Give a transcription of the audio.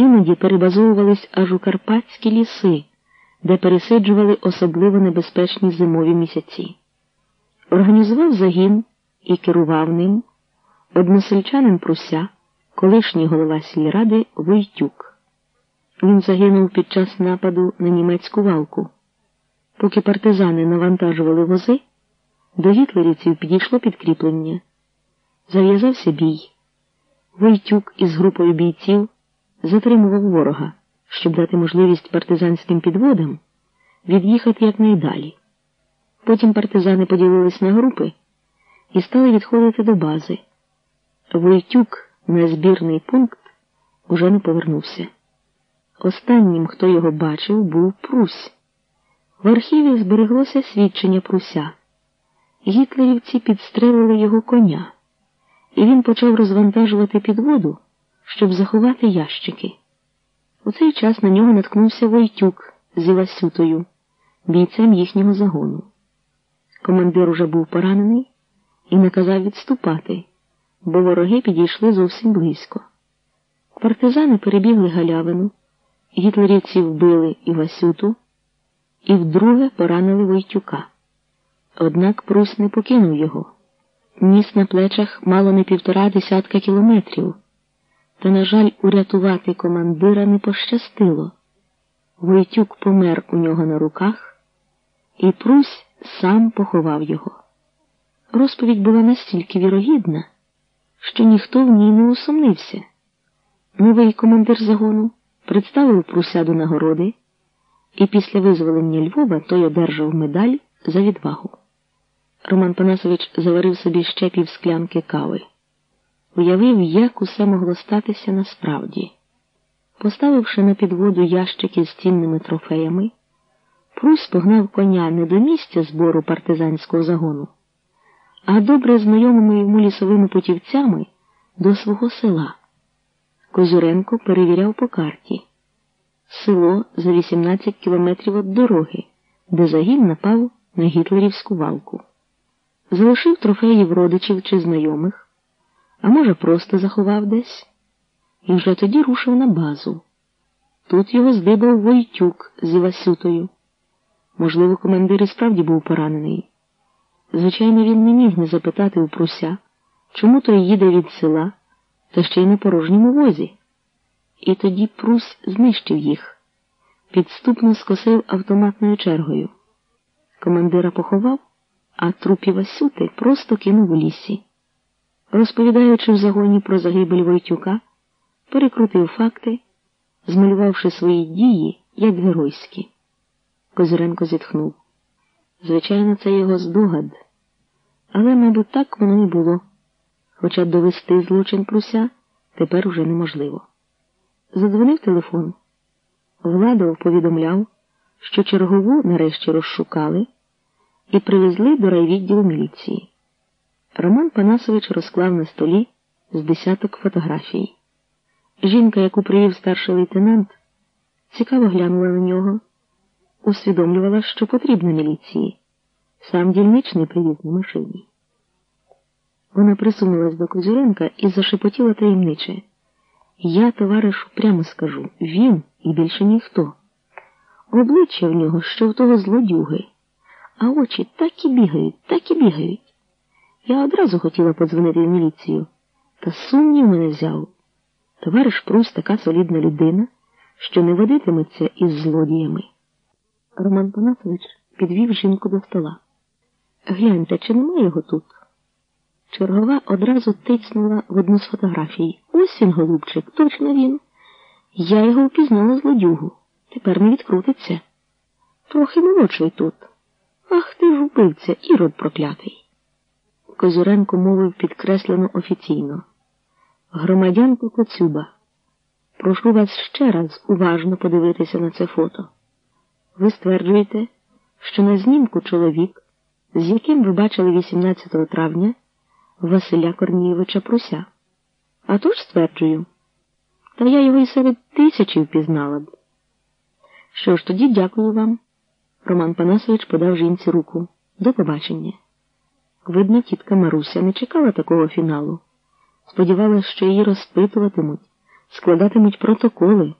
Іноді перебазовувались аж у карпатські ліси, де пересиджували особливо небезпечні зимові місяці. Організував загін і керував ним односельчанин Пруся, колишній голова сільради Войтюк. Він загинув під час нападу на німецьку валку. Поки партизани навантажували вози, до гітлерівців підійшло підкріплення. Зав'язався бій. Войтюк із групою бійців затримував ворога, щоб дати можливість партизанським підводам від'їхати якнайдалі. Потім партизани поділились на групи і стали відходити до бази. Войтюк на збірний пункт уже не повернувся. Останнім, хто його бачив, був Прусь. В архіві збереглося свідчення Пруся. Гітлерівці підстрелили його коня, і він почав розвантажувати підводу, щоб заховати ящики. У цей час на нього наткнувся Войтюк з Івасютою, бійцем їхнього загону. Командир уже був поранений і наказав відступати, бо вороги підійшли зовсім близько. Партизани перебігли галявину, гітлерівці вбили Івасюту і вдруге поранили Войтюка. Однак Прусь не покинув його. Ніс на плечах мало не півтора десятка кілометрів, та, на жаль, урятувати командира не пощастило. Войтюк помер у нього на руках, і Прусь сам поховав його. Розповідь була настільки вірогідна, що ніхто в ній не усомнився. Новий командир загону представив Пруся до нагороди, і після визволення Львова той одержав медаль за відвагу. Роман Панасович заварив собі ще пів склянки кави. Уявив, як усе могло статися насправді. Поставивши на підводу ящики з цінними трофеями, Прус погнав коня не до місця збору партизанського загону, а добре знайомими йому лісовими путівцями до свого села. Козюренко перевіряв по карті село за 18 кілометрів від дороги, де загін напав на гітлерівську валку. Залишив трофеїв родичів чи знайомих, а може, просто заховав десь, і вже тоді рушив на базу. Тут його здибав Войтюк з Івасютою. Можливо, командир і справді був поранений. Звичайно, він не міг не запитати у Пруся, чому той їде від села, та ще й на порожньому возі. І тоді Прус знищив їх, підступно скосив автоматною чергою. Командира поховав, а трупі Васюти просто кинув у лісі. Розповідаючи в загоні про загибель Войтюка, перекрутив факти, змалювавши свої дії як геройські. Козиренко зітхнув. Звичайно, це його здогад, але, мабуть, так воно і було, хоча довести злочин Пруся тепер уже неможливо. Задзвонив телефон. Владов повідомляв, що чергову нарешті розшукали і привезли до райвідділу міліції. Роман Панасович розклав на столі з десяток фотографій. Жінка, яку привів старший лейтенант, цікаво глянула на нього, усвідомлювала, що потрібно міліції. Сам дільничний привіз на машині. Вона присунулась до Козюренка і зашепотіла таємниче. Я, товаришу, прямо скажу він і більше ніхто. Обличчя в нього, що в того злодюги, а очі так і бігають, так і бігають. Я одразу хотіла подзвонити в міліцію, та сумнів мене взяв. Товариш Прус така солідна людина, що не водитиметься із злодіями. Роман Панасович підвів жінку до стола. Гляньте, чи немає його тут? Чергова одразу тицнула в одну з фотографій. Ось він, голубчик, точно він. Я його впізнала злодюгу. Тепер не відкрутиться. Трохи молодший тут. Ах ти ж убивця, ірод проклятий. Козюренко мовив підкреслено офіційно. Громадянко Коцюба, прошу вас ще раз уважно подивитися на це фото. Ви стверджуєте, що на знімку чоловік, з яким ви бачили 18 травня Василя Корнієвича Пруся. А то ж стверджую, та я його і серед тисячі впізнала б. Що ж, тоді дякую вам. Роман Панасович подав жінці руку. До побачення. Видно, тітка Маруся не чекала такого фіналу. Сподівалась, що її розпитуватимуть, складатимуть протоколи,